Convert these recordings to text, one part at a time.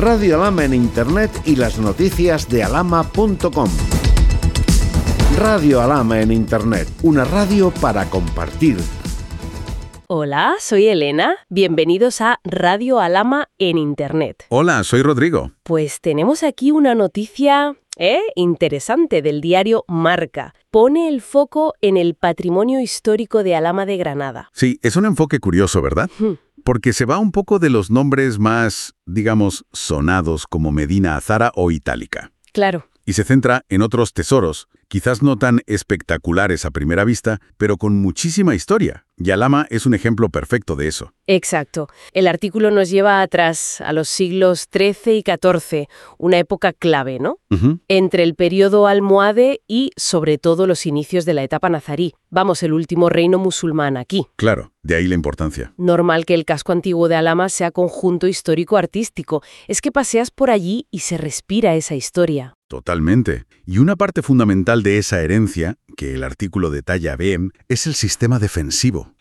Radio Alama en Internet y las noticias de alama.com. Radio Alama en Internet, una radio para compartir. Hola, soy Elena. Bienvenidos a Radio Alama en Internet. Hola, soy Rodrigo. Pues tenemos aquí una noticia ¿eh? interesante del diario Marca. Pone el foco en el patrimonio histórico de Alama de Granada. Sí, es un enfoque curioso, ¿verdad? Porque se va un poco de los nombres más, digamos, sonados como Medina Azara o Itálica. Claro. Y se centra en otros tesoros, quizás no tan espectaculares a primera vista, pero con muchísima historia. Y Alama es un ejemplo perfecto de eso. Exacto. El artículo nos lleva atrás a los siglos XIII y XIV, una época clave, ¿no? Entre el periodo almohade y, sobre todo, los inicios de la etapa nazarí. Vamos, el último reino musulmán aquí. Claro, de ahí la importancia. Normal que el casco antiguo de Alama sea conjunto histórico-artístico. Es que paseas por allí y se respira esa historia. Totalmente. Y una parte fundamental de esa herencia, que el artículo detalla bien, es el sistema defensivo.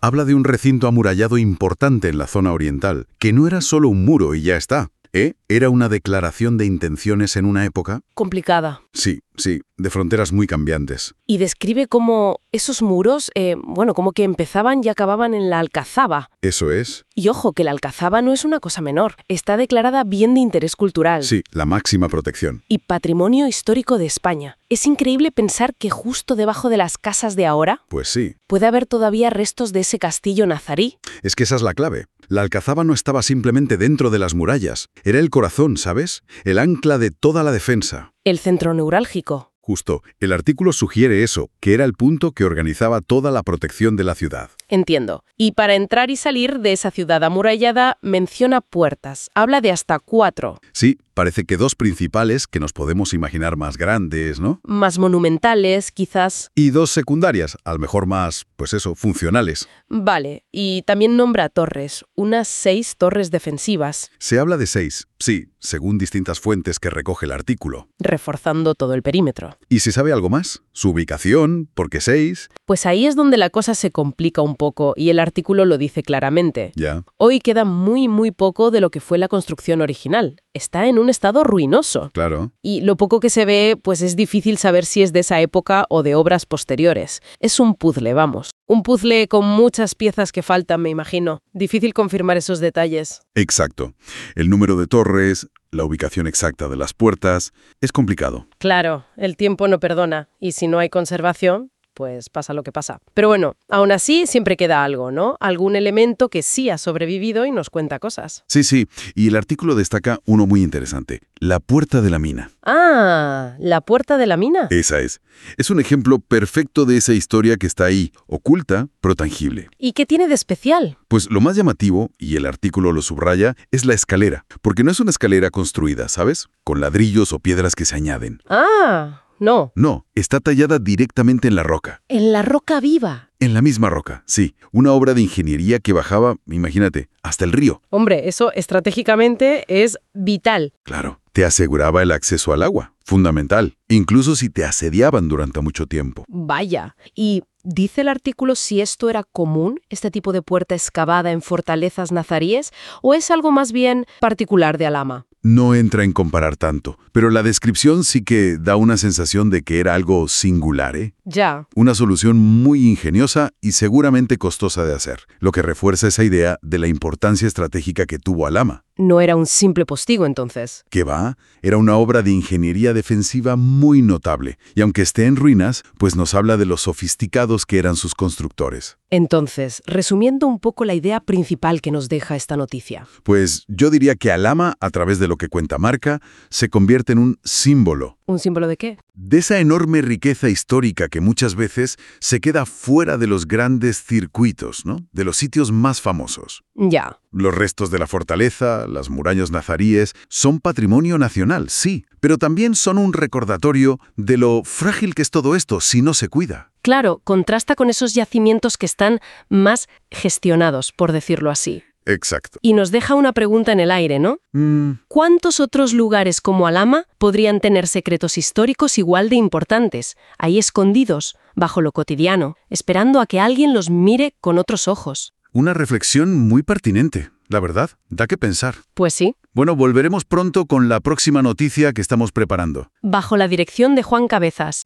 Habla de un recinto amurallado importante en la zona oriental, que no era solo un muro y ya está. ¿Eh? ¿Era una declaración de intenciones en una época? Complicada. Sí, sí, de fronteras muy cambiantes. Y describe cómo esos muros, eh, bueno, como que empezaban y acababan en la Alcazaba. Eso es. Y ojo, que la Alcazaba no es una cosa menor. Está declarada bien de interés cultural. Sí, la máxima protección. Y patrimonio histórico de España. Es increíble pensar que justo debajo de las casas de ahora Pues sí. puede haber todavía restos de ese castillo nazarí. Es que esa es la clave. La alcazaba no estaba simplemente dentro de las murallas. Era el corazón, ¿sabes? El ancla de toda la defensa. El centro neurálgico. Justo, el artículo sugiere eso, que era el punto que organizaba toda la protección de la ciudad. Entiendo. Y para entrar y salir de esa ciudad amurallada menciona puertas. Habla de hasta cuatro. Sí, parece que dos principales que nos podemos imaginar más grandes, ¿no? Más monumentales, quizás. Y dos secundarias, a lo mejor más, pues eso, funcionales. Vale. Y también nombra torres. Unas seis torres defensivas, Se habla de seis, sí, según distintas fuentes que recoge el artículo. reforzando todo el perímetro. ¿Y se sabe algo más? ¿Su ubicación? ¿Por qué seis? Pues ahí es donde la cosa se complica un poco y el artículo lo dice claramente. Ya. Hoy queda muy, muy poco de lo que fue la construcción original. Está en un estado ruinoso. Claro. Y lo poco que se ve, pues es difícil saber si es de esa época o de obras posteriores. Es un puzzle, vamos. Un puzzle con muchas piezas que faltan, me imagino. Difícil confirmar esos detalles. Exacto. El número de torres, la ubicación exacta de las puertas, es complicado. Claro, el tiempo no perdona. Y si no hay conservación, pues pasa lo que pasa. Pero bueno, aún así siempre queda algo, ¿no? Algún elemento que sí ha sobrevivido y nos cuenta cosas. Sí, sí, y el artículo destaca uno muy interesante, la puerta de la mina. Ah, la puerta de la mina. Esa es. Es un ejemplo perfecto de esa historia que está ahí, oculta, pero tangible. ¿Y qué tiene de especial? Pues lo más llamativo, y el artículo lo subraya, es la escalera, porque no es una escalera construida, ¿sabes? Con ladrillos o piedras que se añaden. Ah, no. No, está tallada directamente en la roca. En la roca viva. En la misma roca, sí. Una obra de ingeniería que bajaba, imagínate, hasta el río. Hombre, eso estratégicamente es vital. Claro, te aseguraba el acceso al agua, fundamental, incluso si te asediaban durante mucho tiempo. Vaya. ¿Y dice el artículo si esto era común, este tipo de puerta excavada en fortalezas nazaríes, o es algo más bien particular de Alama? No entra en comparar tanto, pero la descripción sí que da una sensación de que era algo singular, ¿eh? Ya. Una solución muy ingeniosa y seguramente costosa de hacer, lo que refuerza esa idea de la importancia estratégica que tuvo Alama. No era un simple postigo entonces. Que va, era una obra de ingeniería defensiva muy notable, y aunque esté en ruinas, pues nos habla de los sofisticados que eran sus constructores. Entonces, resumiendo un poco la idea principal que nos deja esta noticia. Pues yo diría que Alama, a través de lo que cuenta Marca, se convierte en un símbolo ¿Un símbolo de qué? de esa enorme riqueza histórica que muchas veces se queda fuera de los grandes circuitos, ¿no? De los sitios más famosos. Ya. Los restos de la fortaleza, las murallas nazaríes, son patrimonio nacional, sí, pero también son un recordatorio de lo frágil que es todo esto si no se cuida. Claro, contrasta con esos yacimientos que están más gestionados, por decirlo así. Exacto. Y nos deja una pregunta en el aire, ¿no? Mm, ¿Cuántos otros lugares como Alama podrían tener secretos históricos igual de importantes, ahí escondidos, bajo lo cotidiano, esperando a que alguien los mire con otros ojos? una reflexión muy pertinente. la verdad, da que pensar. Pues sí. Bueno, volveremos pronto con la próxima noticia que estamos preparando. Bajo la dirección de Juan Cabezas.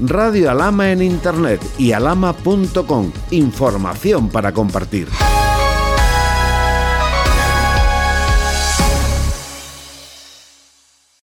Radio Alama en Internet y alama.com. Información para compartir.